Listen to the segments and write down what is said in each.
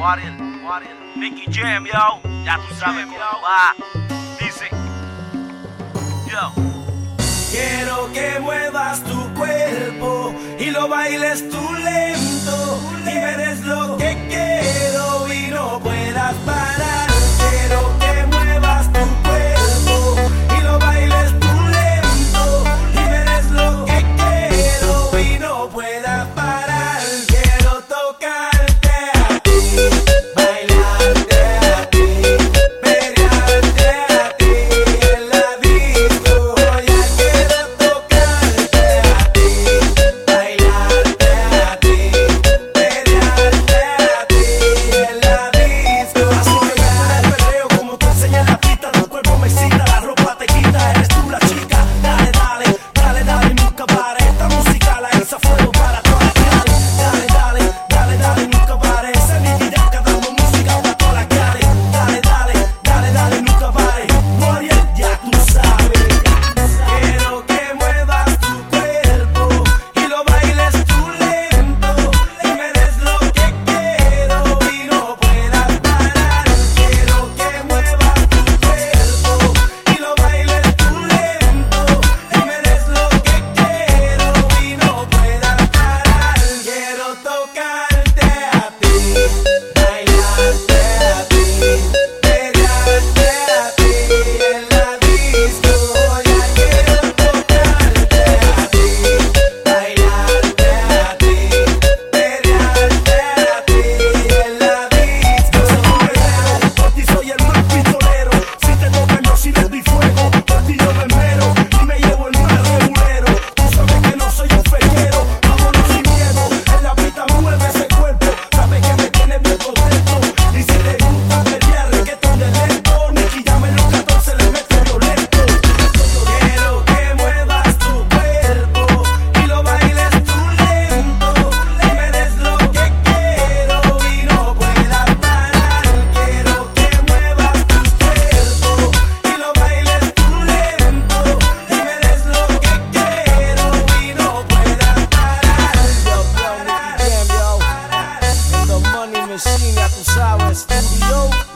Warrior, Warrior. Nicky Jam, yo. Ya tú sabes cómo va. Dice. Yo. Quiero que muevas tu cuerpo y lo bailes tú lento y me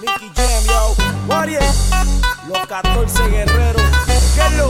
Nicky Jam, yo. Warrior, los 14 guerreros. ¿Qué es lo?